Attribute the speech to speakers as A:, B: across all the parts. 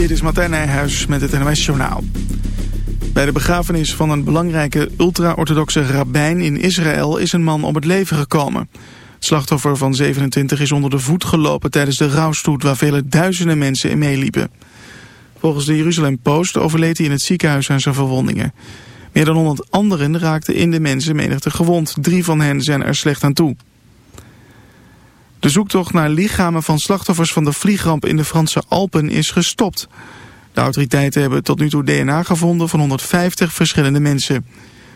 A: Dit is Martijn Nijhuis met het NOS Journaal. Bij de begrafenis van een belangrijke ultra-orthodoxe rabbijn in Israël is een man om het leven gekomen. Slachtoffer van 27 is onder de voet gelopen tijdens de rouwstoet waar vele duizenden mensen in meeliepen. Volgens de Jeruzalem Post overleed hij in het ziekenhuis aan zijn verwondingen. Meer dan 100 anderen raakten in de mensen menigte gewond. Drie van hen zijn er slecht aan toe. De zoektocht naar lichamen van slachtoffers van de vliegramp in de Franse Alpen is gestopt. De autoriteiten hebben tot nu toe DNA gevonden van 150 verschillende mensen.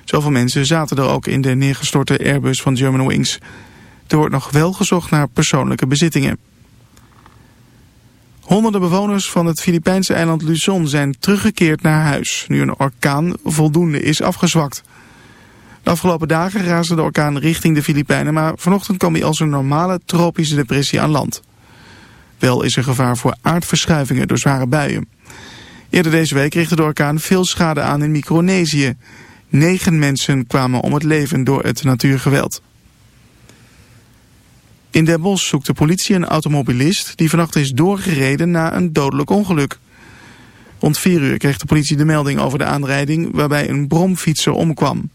A: Zoveel mensen zaten er ook in de neergestorte Airbus van Germanwings. Er wordt nog wel gezocht naar persoonlijke bezittingen. Honderden bewoners van het Filipijnse eiland Luzon zijn teruggekeerd naar huis... nu een orkaan voldoende is afgezwakt. De afgelopen dagen raasde de orkaan richting de Filipijnen... maar vanochtend kwam hij als een normale tropische depressie aan land. Wel is er gevaar voor aardverschuivingen door zware buien. Eerder deze week richtte de orkaan veel schade aan in Micronesië. Negen mensen kwamen om het leven door het natuurgeweld. In Den Bosch zoekt de politie een automobilist die vannacht is doorgereden na een dodelijk ongeluk. Rond vier uur kreeg de politie de melding over de aanrijding waarbij een bromfietser omkwam.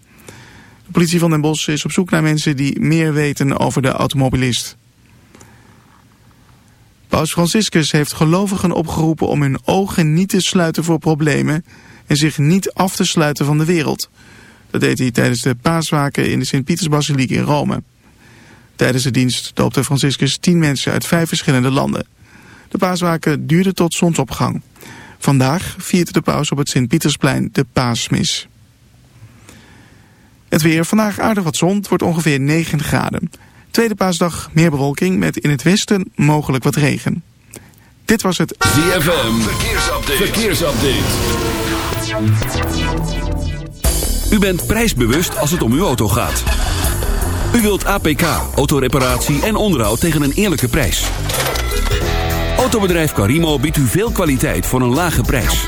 A: De politie van Den Bosch is op zoek naar mensen die meer weten over de automobilist. Paus Franciscus heeft gelovigen opgeroepen om hun ogen niet te sluiten voor problemen en zich niet af te sluiten van de wereld. Dat deed hij tijdens de paaswaken in de Sint-Pietersbasiliek in Rome. Tijdens de dienst doopte Franciscus tien mensen uit vijf verschillende landen. De paaswaken duurden tot zonsopgang. Vandaag viert de paus op het Sint-Pietersplein de paasmis. Het weer, vandaag aardig wat zon, wordt ongeveer 9 graden. Tweede paasdag meer bewolking met in het westen mogelijk wat regen. Dit was het
B: ZFM Verkeersupdate. Verkeersupdate. U bent prijsbewust als het om uw auto gaat. U wilt APK, autoreparatie en onderhoud tegen een eerlijke prijs. Autobedrijf Carimo biedt u veel kwaliteit voor een lage prijs.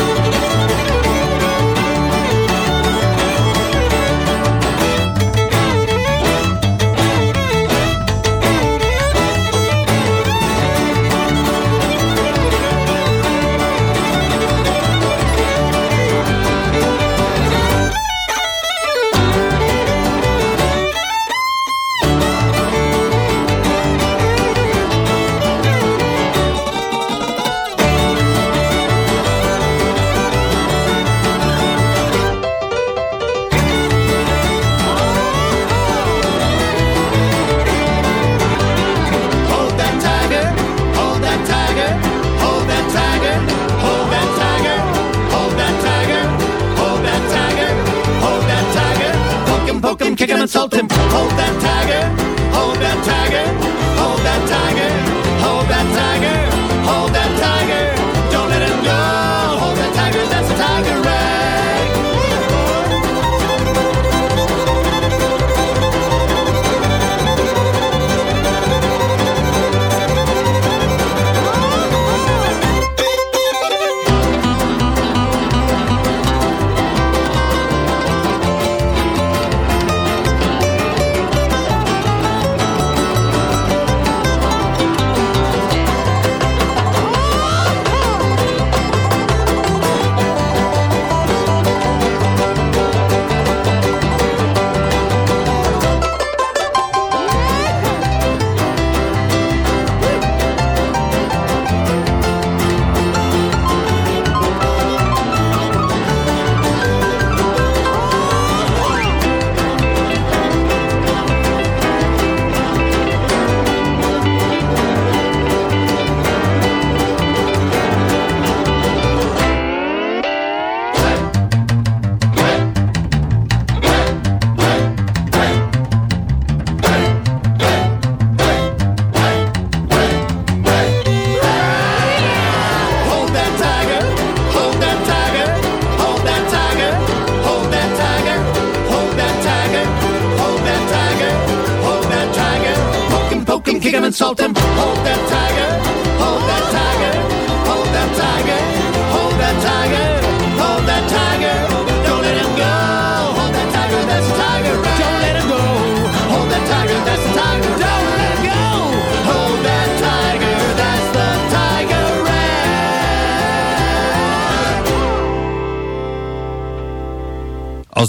C: Him, kick him, insult him. Hold that tiger,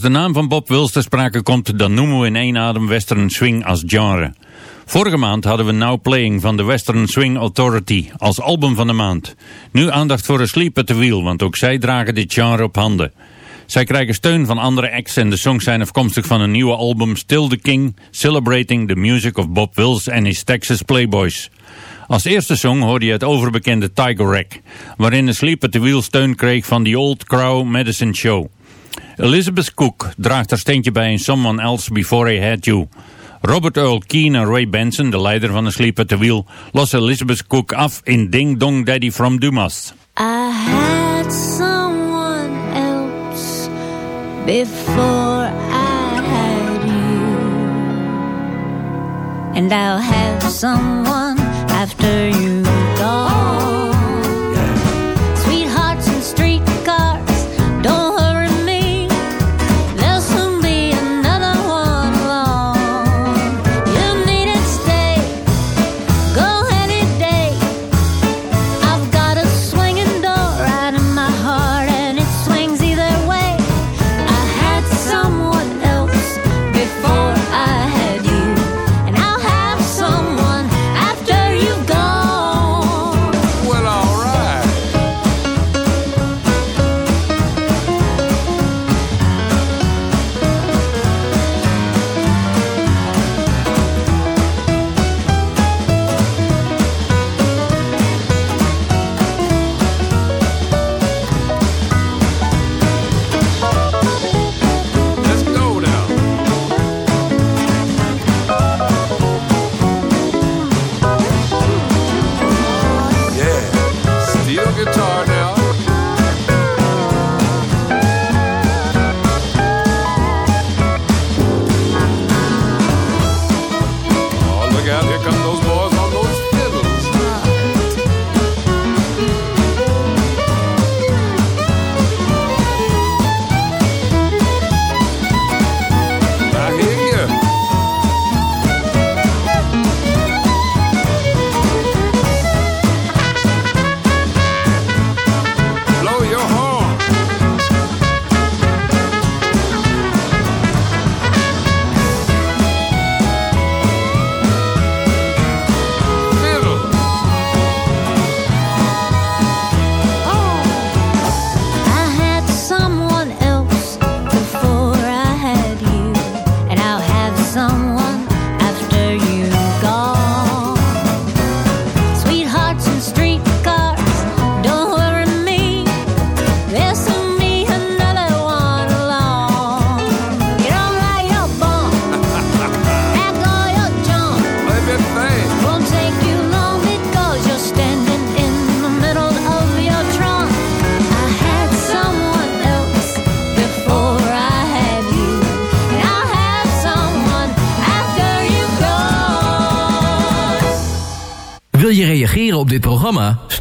D: de naam van Bob Wills ter sprake komt, dan noemen we in één adem western swing als genre. Vorige maand hadden we Now Playing van de Western Swing Authority als album van de maand. Nu aandacht voor Asleep at the Wheel, want ook zij dragen dit genre op handen. Zij krijgen steun van andere acts en de songs zijn afkomstig van een nieuwe album Still the King, Celebrating the Music of Bob Wills and his Texas Playboys. Als eerste song hoorde je het overbekende Tiger Rack, waarin Asleep at the Wheel steun kreeg van The Old Crow Medicine Show. Elizabeth Cook draagt haar steentje bij in Someone Else Before I Had You. Robert Earl Keen en Ray Benson, de leider van Asleep at the Wheel, lossen Elizabeth Cook af in Ding Dong Daddy from Dumas.
E: I had someone else before I had you. And I'll have someone after you gone.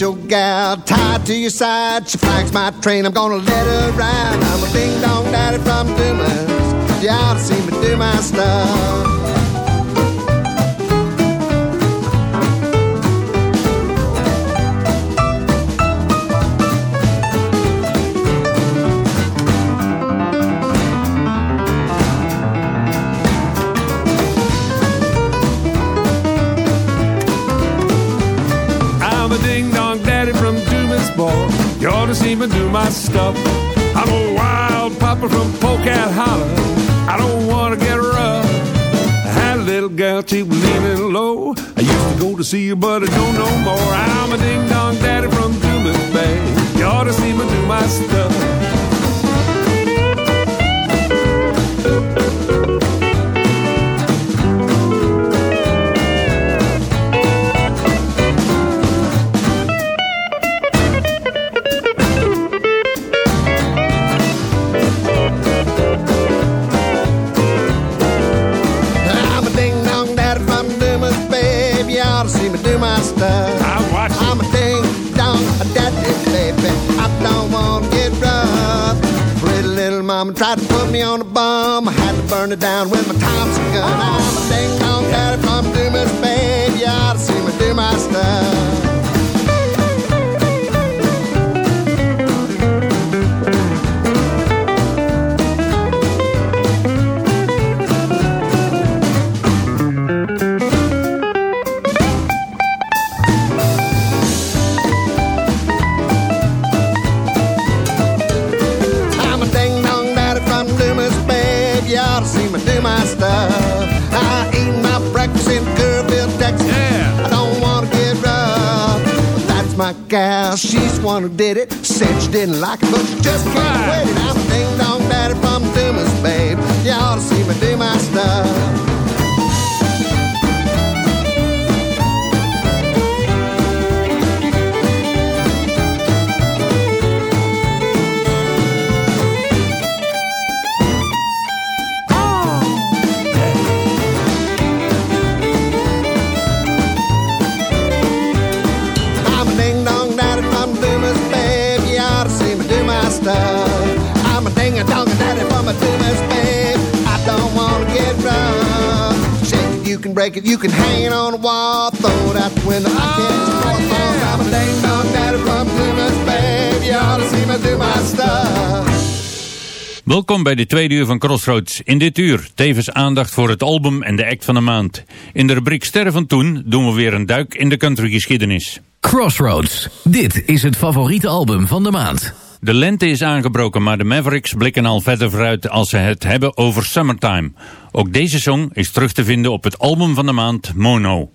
F: your
C: gal tied to your side. She flags my train. I'm gonna let her ride. I'm a ding dong daddy from Dumas. You ought to see me do my stuff.
F: To see me do my stuff.
C: I'm a wild papa from Polecat Hollow. I don't wanna get rough. I had a little gal, she was leaning low. I used to go to see her, but I don't know more. I'm a ding dong daddy from Dumas Bay. You ought to see me do my stuff.
F: Mama tried to put me on a bum. I had to burn it down with my Thompson gun. I'm a ding dong daddy from Dumas, babe. You ought to see me do my stuff. Gal. She's the one who did it. Said she didn't like it, but she just can't wait it. I'm a ding dong daddy from Dumas, babe. You ought to see me do my stuff. I'm a ding a dong daddy from a Dumas, babe. I don't want to get rough. Shake it, you can break it, you can hang it on the wall, throw it out the window. I can't support falls. I'm a ding dong daddy from Dumas, babe. You ought to see me do my stuff.
D: Welkom bij de tweede uur van Crossroads. In dit uur tevens aandacht voor het album en de act van de maand. In de rubriek Sterren van Toen doen we weer een duik in de countrygeschiedenis.
G: Crossroads. Dit is het favoriete album van de maand.
D: De lente is aangebroken, maar de Mavericks blikken al verder vooruit als ze het hebben over Summertime. Ook deze song is terug te vinden op het album van de maand Mono.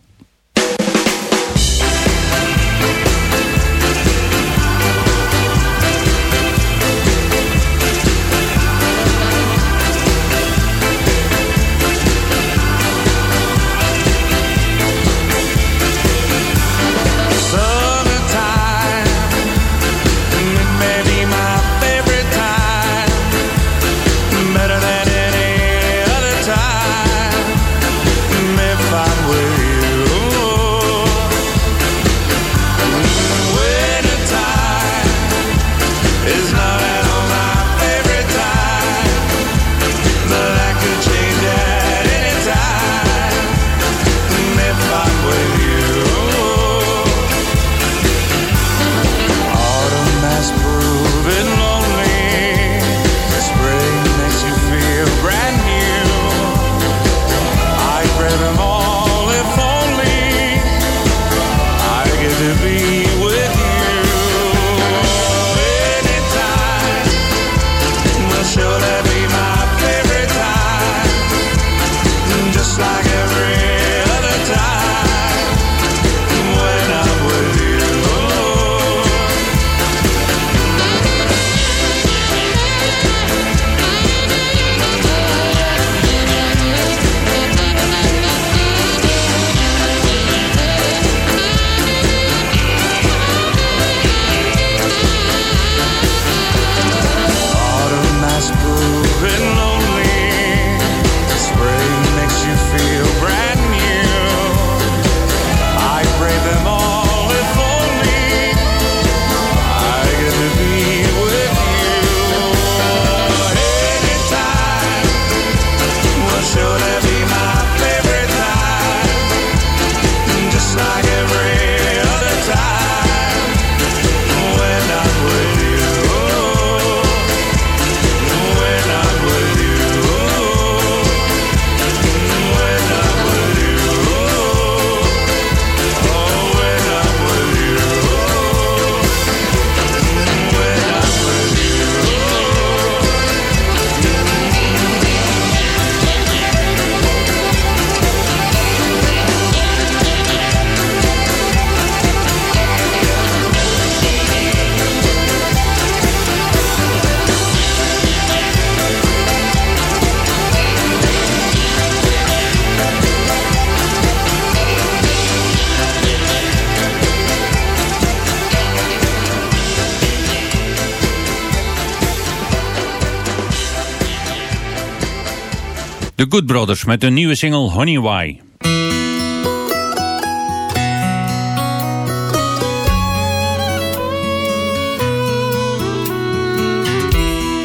D: Good Brothers met hun nieuwe single Honey Why.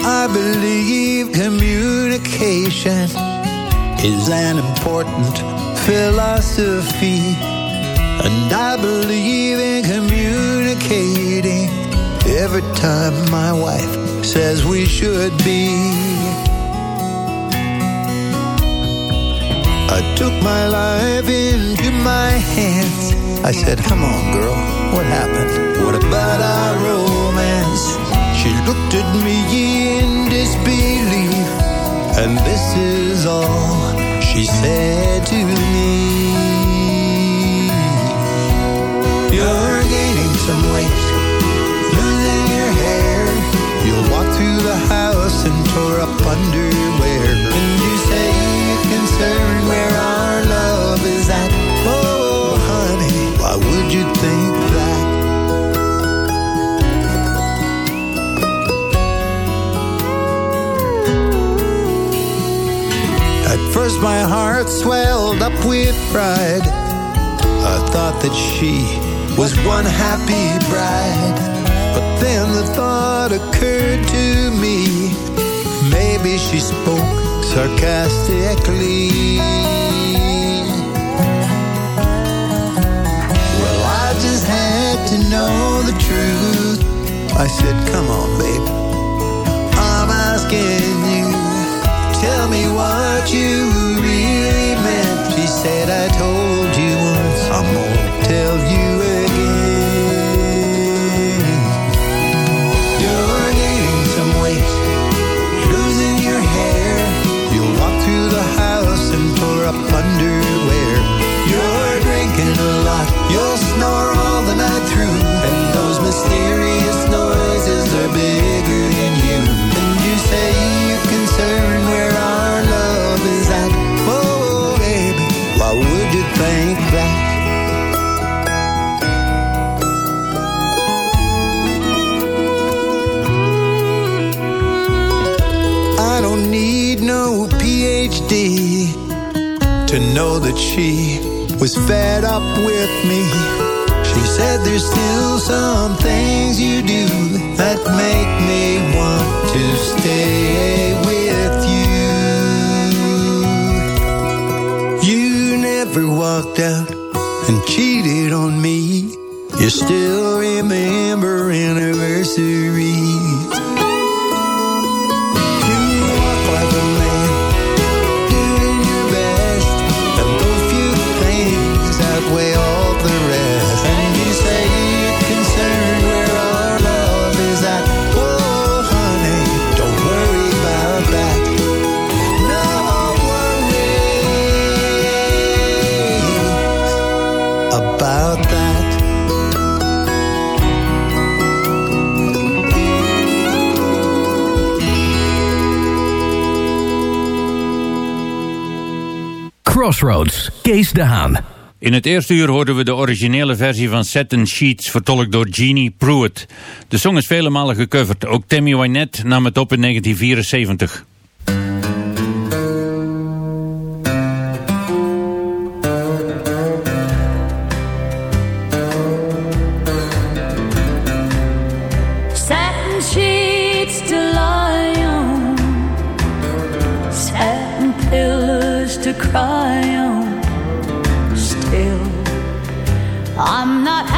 H: I believe communication is an important philosophy. And I believe in communicating every time my wife says we should be. Took my life into my hands. I said, Come on, girl, what happened? What about our romance? She looked at me in disbelief, and this is all she said to me. You're gaining some weight, losing your hair. You'll walk through the house and tore up underwear. At my heart swelled up with pride. I thought that she was one happy bride. But then the thought occurred to me maybe she spoke sarcastically. Well, I just had to know the truth. I said, Come on, babe. I'm asking you. Tell me what you said, I that she was fed up with me. She said there's still some things you do that make me want to stay with you. You never walked out and cheated on me. You still remember anniversaries.
G: Crossroads, Kees de Haan.
D: In het eerste uur hoorden we de originele versie van Set and Sheets, vertolkt door Jeannie Pruitt. De song is vele malen gecoverd. Ook Tammy Wynette nam het op in 1974.
E: Cry on. Still, I'm not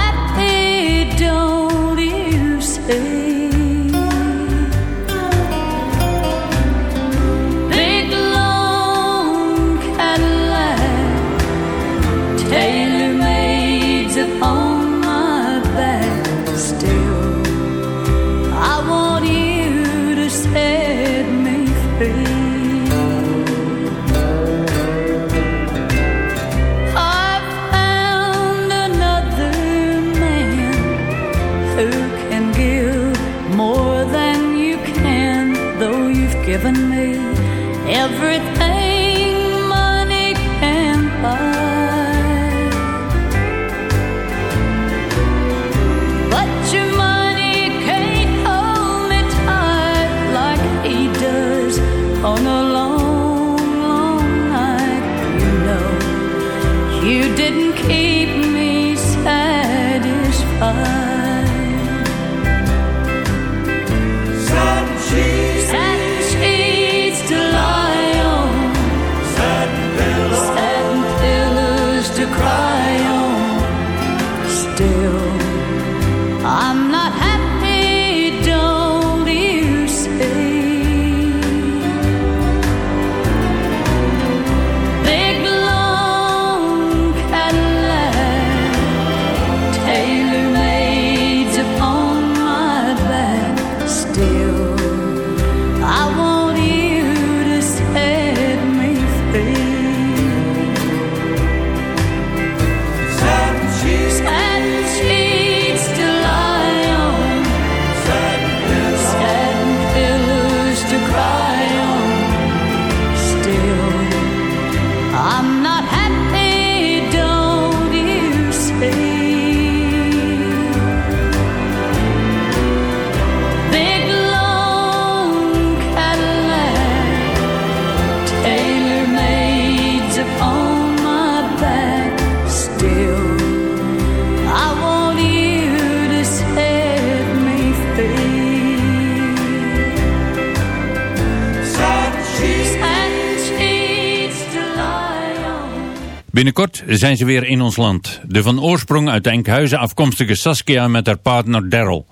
D: Binnenkort zijn ze weer in ons land. De van oorsprong uit Enkhuizen afkomstige Saskia met haar partner Daryl.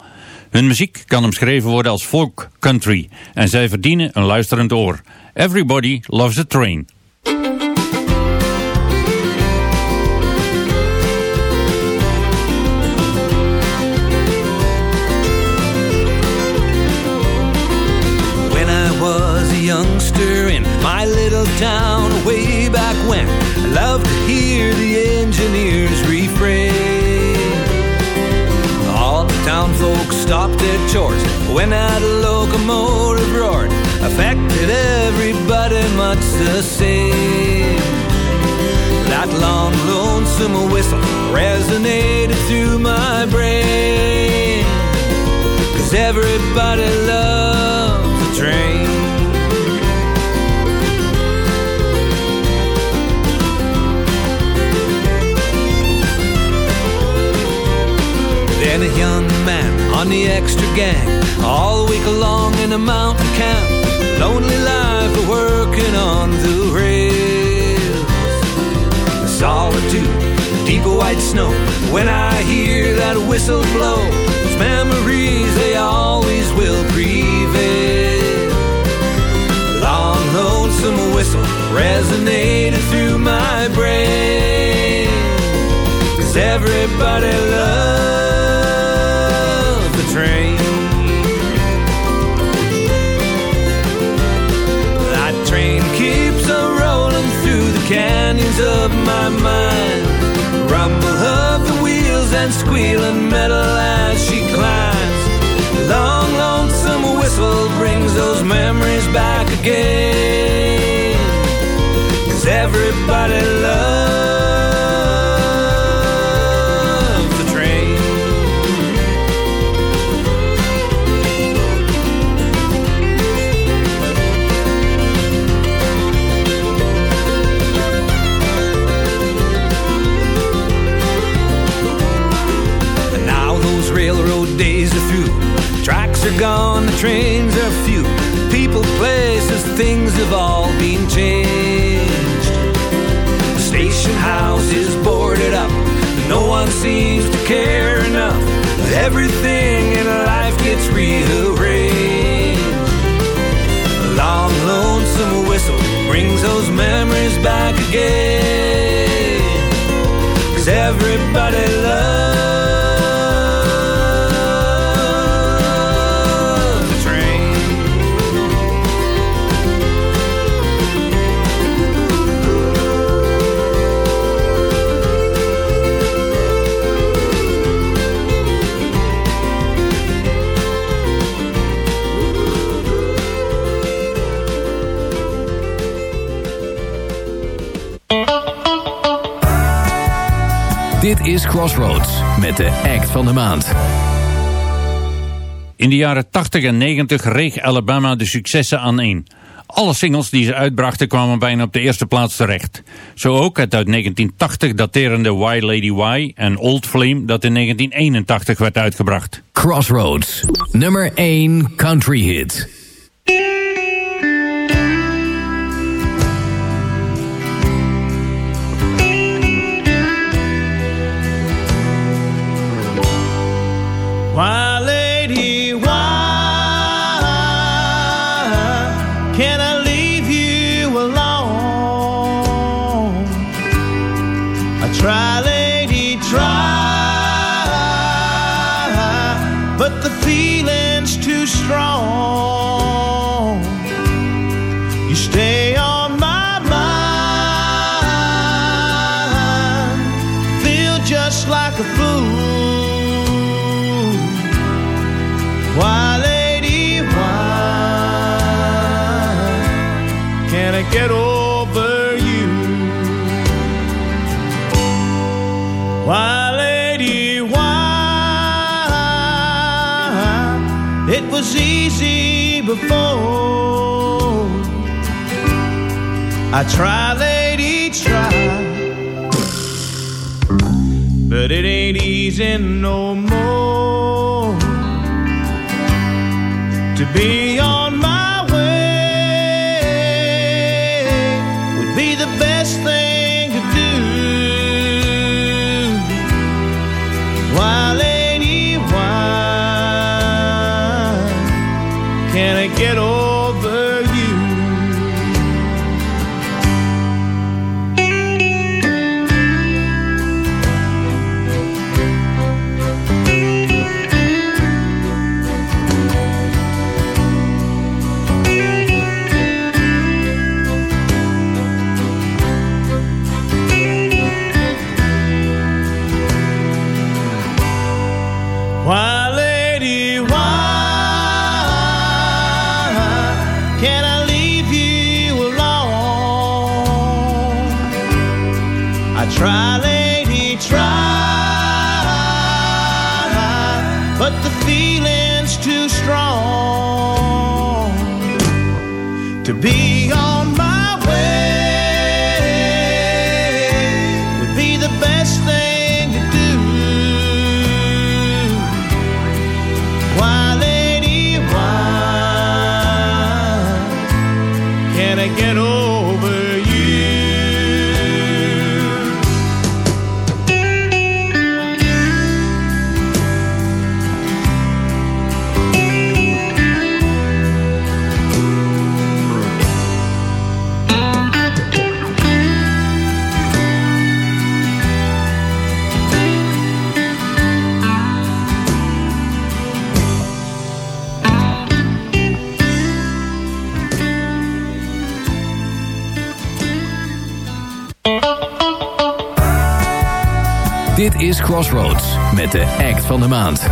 D: Hun muziek kan omschreven worden als folk country en zij verdienen een luisterend oor. Everybody loves a train.
I: When I was a youngster in my little town loved to hear the engineers refrain. All the town folks stopped their chores when that locomotive roared, affected everybody much the same. That long, lonesome whistle resonated through my brain. Cause everybody loves a train. On the extra gang, all week long in a mountain camp. Lonely life of working on the rails. The solitude, the deep white snow. When I hear that whistle blow, those memories they always will prevail. Long lonesome whistle resonated through my brain. Cause everybody loves of mind. Rumble of the wheels and squealing metal as she climbs. Long, lonesome whistle brings those memories back again. Cause everybody loves trains are few. People, places, things have all been changed. The station house is boarded up. No one seems to care enough. Everything in life gets rearranged. A long, lonesome whistle brings those memories back again. Cause everybody
G: Dit is Crossroads met de act van de maand.
D: In de jaren 80 en 90 reeg Alabama de successen aan één. Alle singles die ze uitbrachten kwamen bijna op de eerste plaats terecht. Zo ook het uit 1980 daterende Why Lady Why en Old Flame dat in 1981 werd uitgebracht.
G: Crossroads, nummer 1 country hit.
C: Why, I try, lady, try, but it ain't easy no more. To be on my
G: Dit is Crossroads met de act van de maand.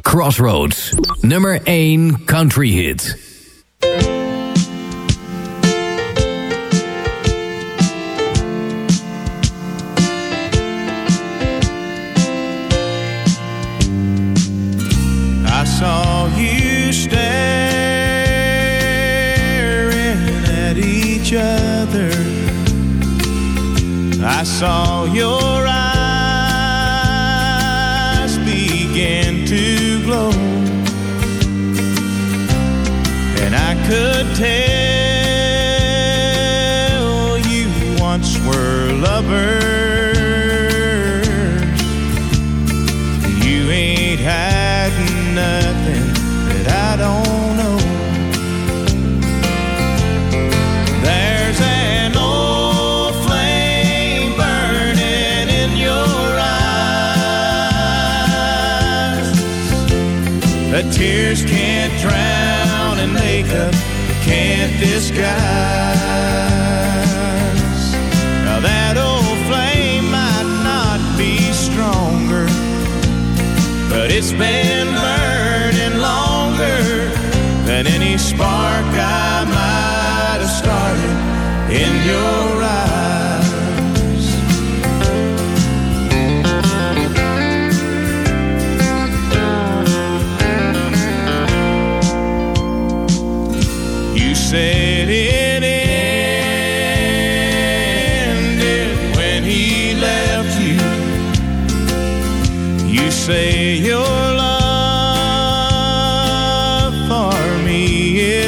G: Crossroads, nummer 1 country hit.
C: Saw your eyes begin to glow. And I could tell tears can't drown and makeup can't disguise. Now that old flame might not be stronger, but it's been burning longer than any spark I might have started in your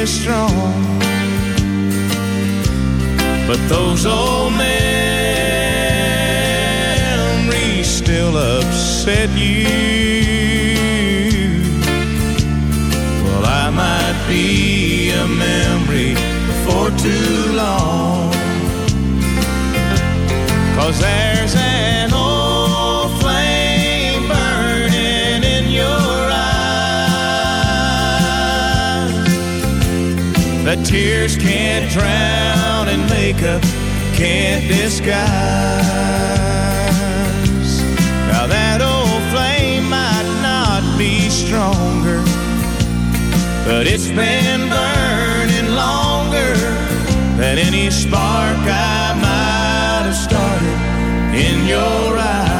C: is strong, but those old memories still upset you. Well, I might be a memory for too long. Cause there's that tears can't drown and makeup can't disguise. Now that old flame might not be stronger, but it's been burning longer than any spark I might have started in your eyes.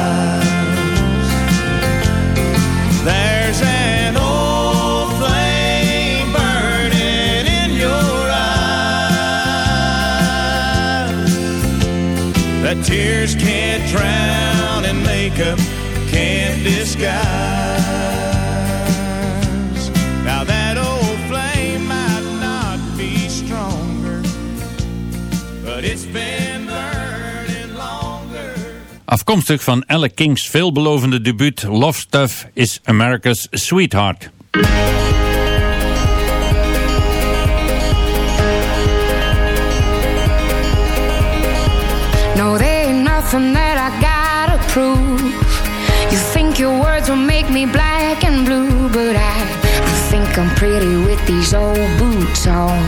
C: Drown and makeup can't disguise. Now that old flame might not be stronger, but it's been burning longer.
D: Afkomstig van Elle King's veelbelovende debuut Love Stuff is America's Sweetheart.
J: Me black and blue, but I, I think I'm pretty with these old boots on.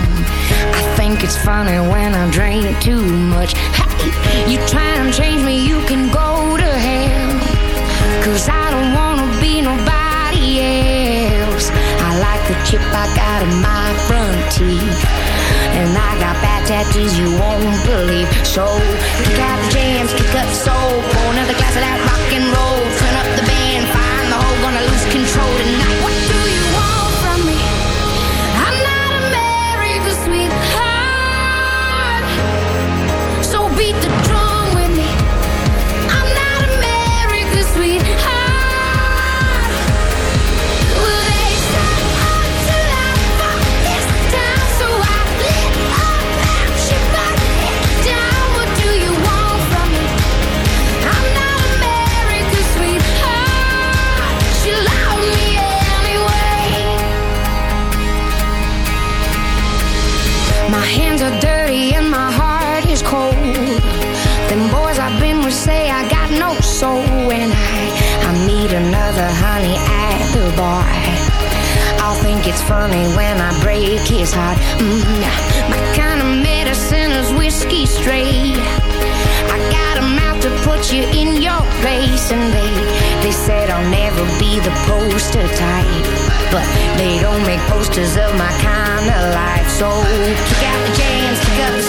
J: I think it's funny when I drink too much. Hey, you try and change me, you can go to hell. Cause I don't wanna be nobody else. I like the chip I got in my front teeth. And I got bad tattoos you won't believe. So kick out the jams, kick up soul, pour another but they don't make posters of my kind of life. So kick out the jams, kick up the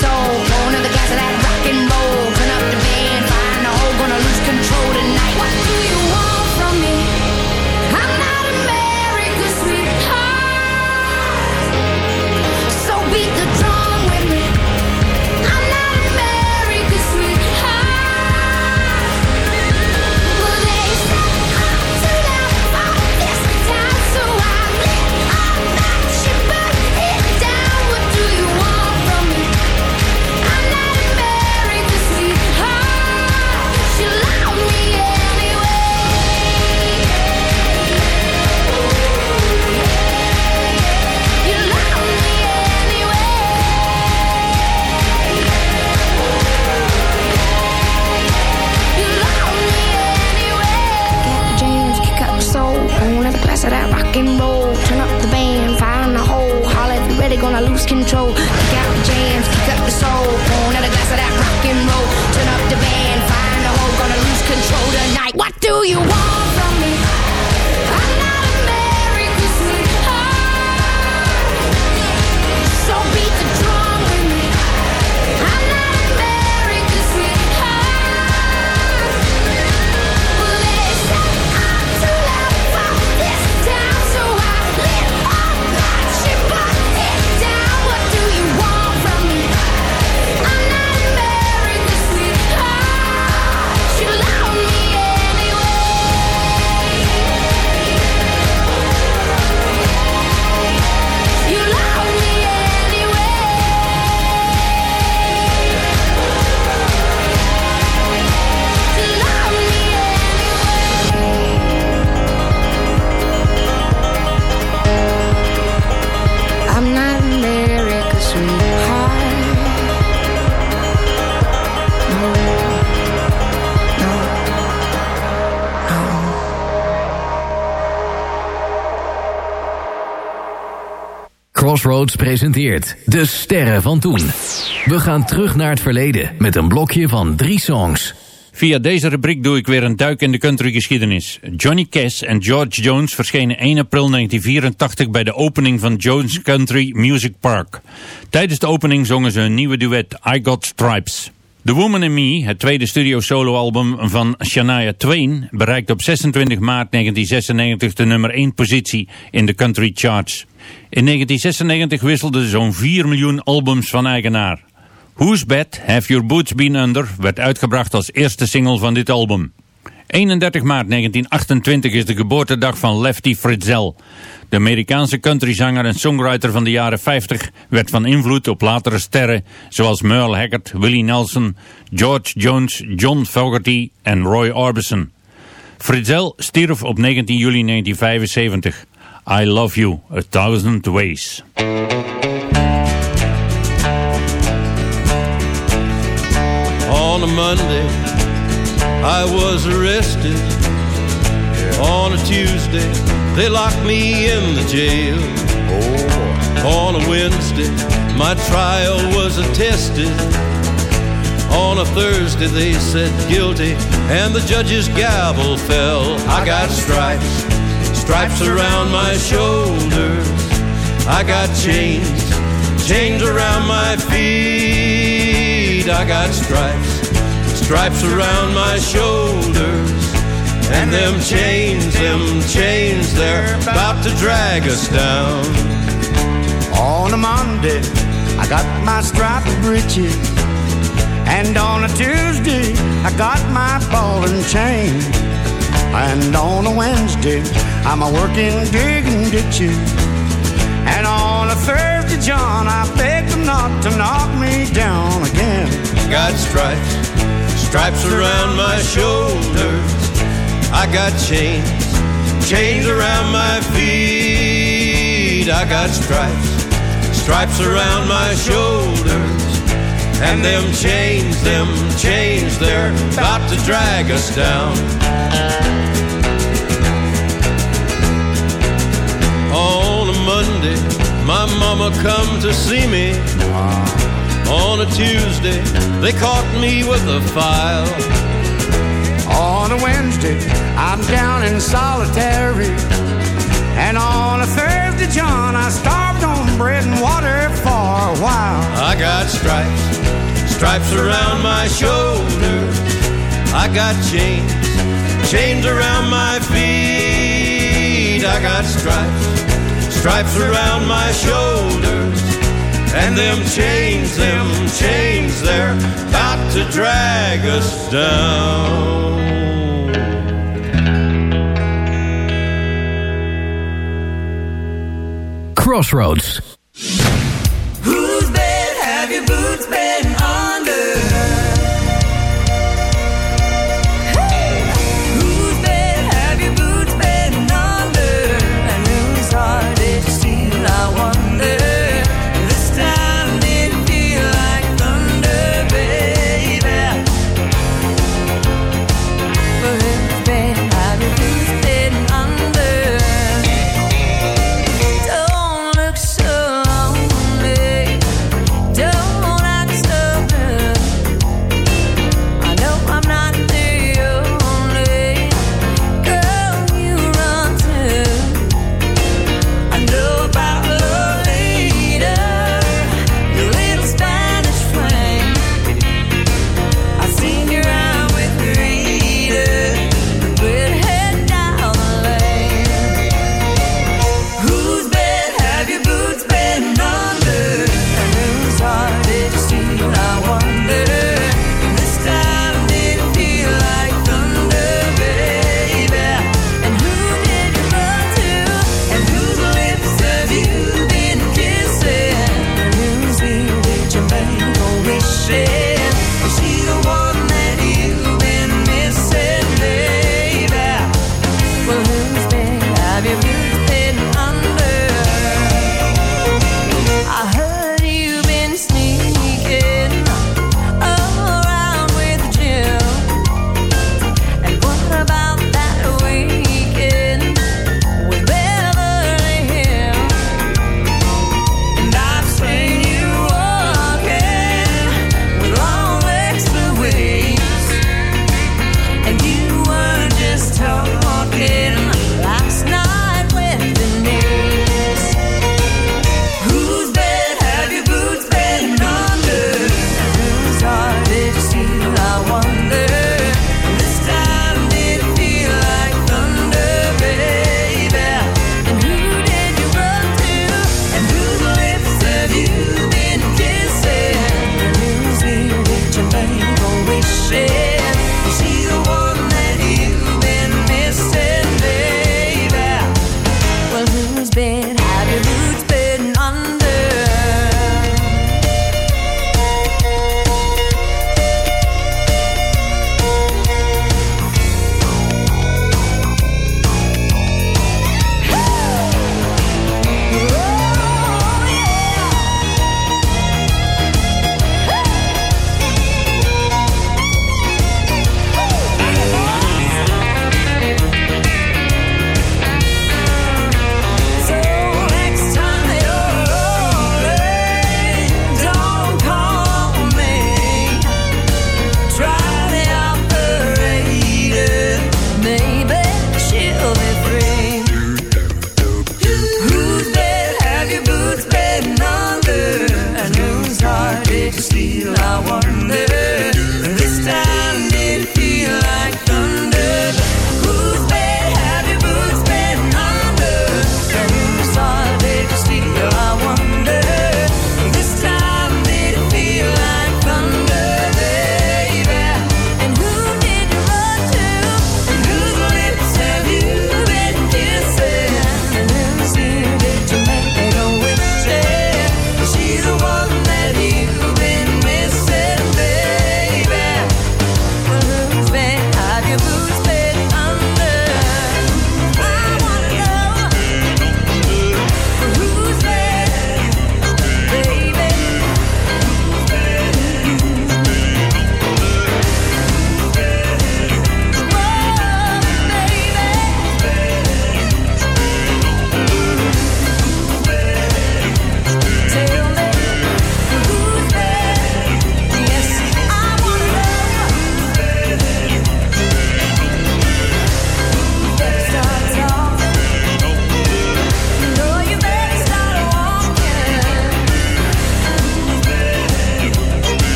G: Presenteert De Sterren van Toen. We gaan terug naar het verleden met een blokje van drie songs.
D: Via deze rubriek doe ik weer een duik in de countrygeschiedenis. Johnny Cash en George Jones verschenen 1 april 1984 bij de opening van Jones Country Music Park. Tijdens de opening zongen ze een nieuwe duet I Got Stripes. The Woman in Me, het tweede studio soloalbum van Shania Twain, bereikt op 26 maart 1996 de nummer 1 positie in de country charts. In 1996 wisselden zo'n 4 miljoen albums van eigenaar. Whose Bed Have Your Boots Been Under werd uitgebracht als eerste single van dit album. 31 maart 1928 is de geboortedag van Lefty Fritzell. De Amerikaanse countryzanger en songwriter van de jaren 50 werd van invloed op latere sterren zoals Merle Haggard, Willie Nelson, George Jones, John Fogerty en Roy Orbison. Fritzell stierf op 19 juli 1975. I Love You, A Thousand Ways.
K: On a Monday, I was arrested. On a Tuesday, they locked me in the jail. On a Wednesday, my trial was attested. On a Thursday, they said guilty, and the judge's gavel fell. I got stripes, stripes around my shoulders. I got chains, chains around my feet. I got stripes, stripes around my shoulders. And them chains, them chains, they're about to drag us down.
C: On a Monday, I got my striped breeches. And on a Tuesday, I got my ball and chain. And on a Wednesday, I'm a working digging ditches. And on a Thursday, John, I beg them not to knock me down again.
K: Got stripes, stripes around my shoulders. I got chains, chains around my feet. I got stripes, stripes around my shoulders. And them chains, them chains, they're about to drag us down. My mama come to see me on a Tuesday. They caught me with a file.
L: On a Wednesday, I'm down in solitary. And on a Thursday, John, I starved on bread and water for a while.
K: I got stripes, stripes around my shoulders. I got chains, chains around my feet. I got stripes, stripes around my shoulders. And them chains, them chains, they're about to drag us down.
E: Crossroads.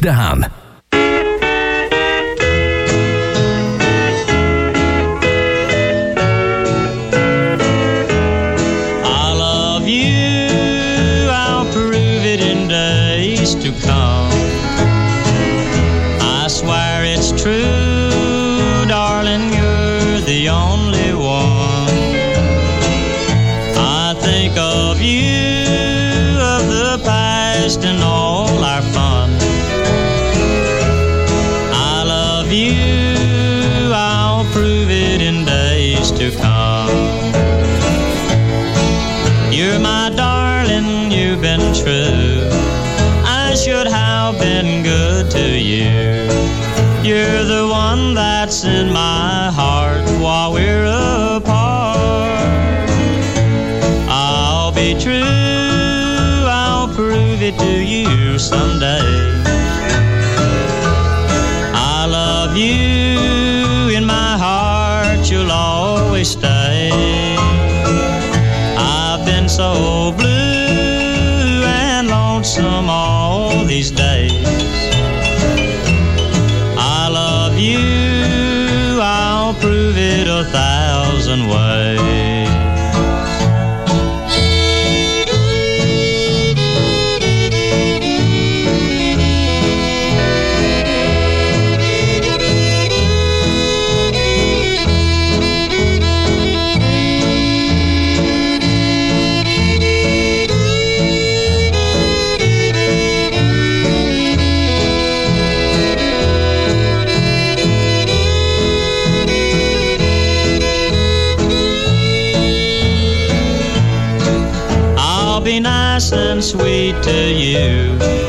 M: Down. Daan. sweet to you.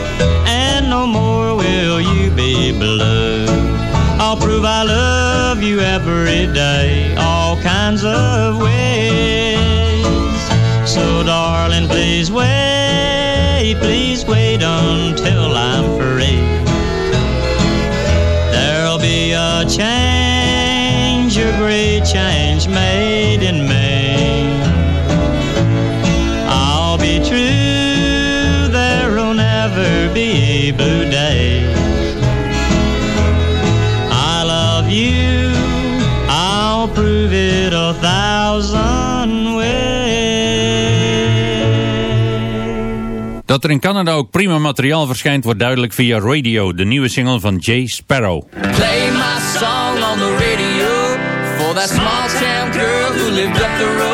D: Dat er in Canada ook prima materiaal verschijnt wordt duidelijk via Radio, de nieuwe single van Jay Sparrow.
N: Play my song on the radio for that small town girl who lived up the road.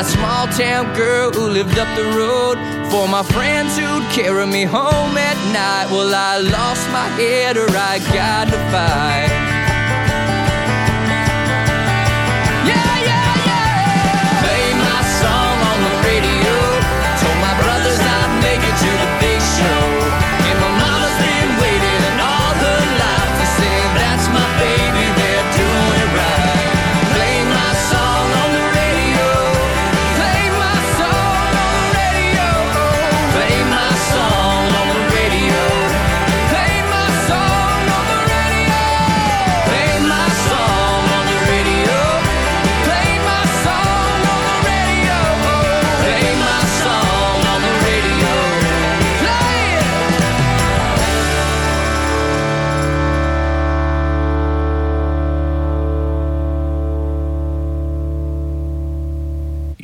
N: That small town girl who lived up the road. For my friends who'd carry me home at night. Well, I lost my head or I got a fight.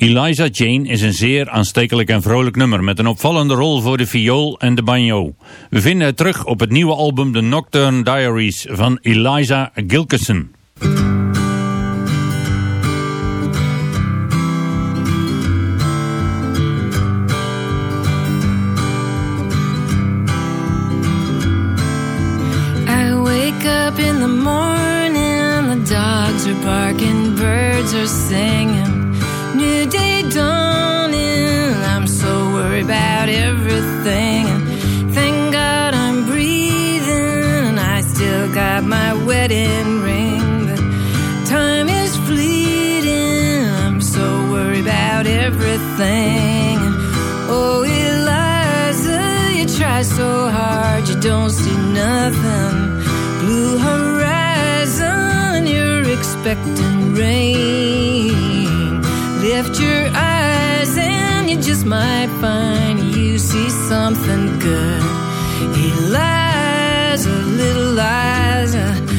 D: Eliza Jane is een zeer aanstekelijk en vrolijk nummer met een opvallende rol voor de viool en de banjo. We vinden het terug op het nieuwe album The Nocturne Diaries van Eliza Gilkison.
E: Wedding ring. But time is fleeting, I'm so worried about everything. Oh, Eliza, you try so hard, you don't see nothing. Blue horizon, you're expecting rain. Lift your eyes and you just might find you see something good. Eliza, little Liza,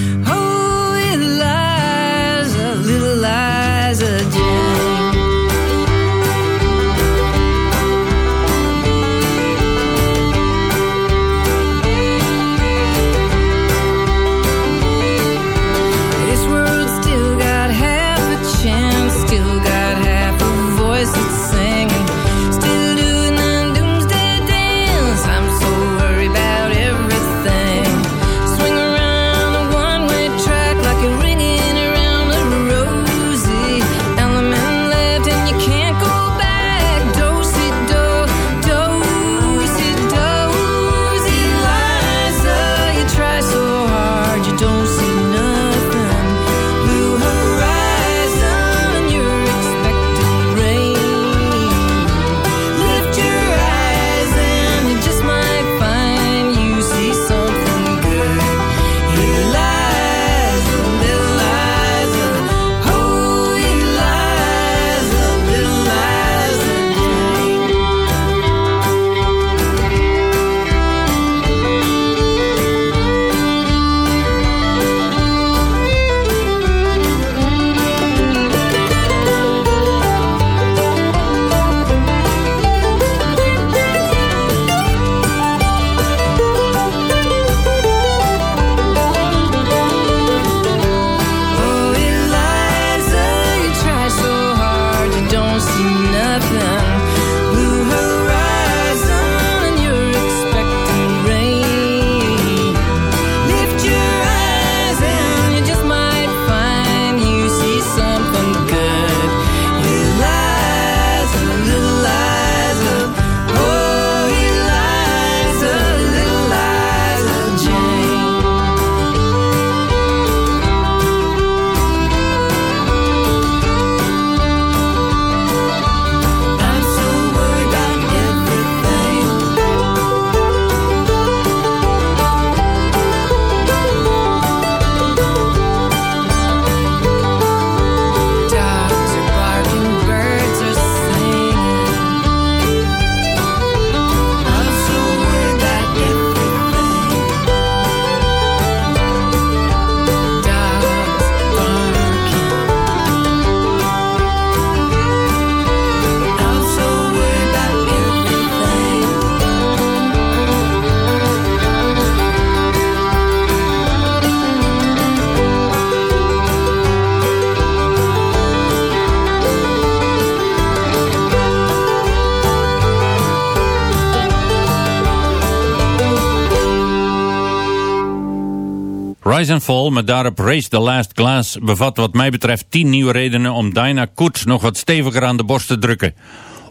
O: Rise and Fall met daarop Race the Last Glass bevat wat mij betreft 10 nieuwe redenen om Dinah Koets nog wat steviger aan de borst te drukken.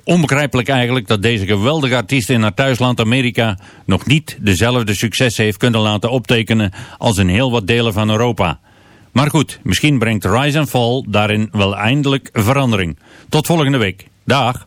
O: Onbegrijpelijk eigenlijk dat deze geweldige artiest in haar thuisland Amerika nog niet dezelfde successen heeft kunnen laten optekenen als in heel wat delen van Europa. Maar goed, misschien brengt Rise and Fall daarin wel eindelijk verandering. Tot volgende week. Dag!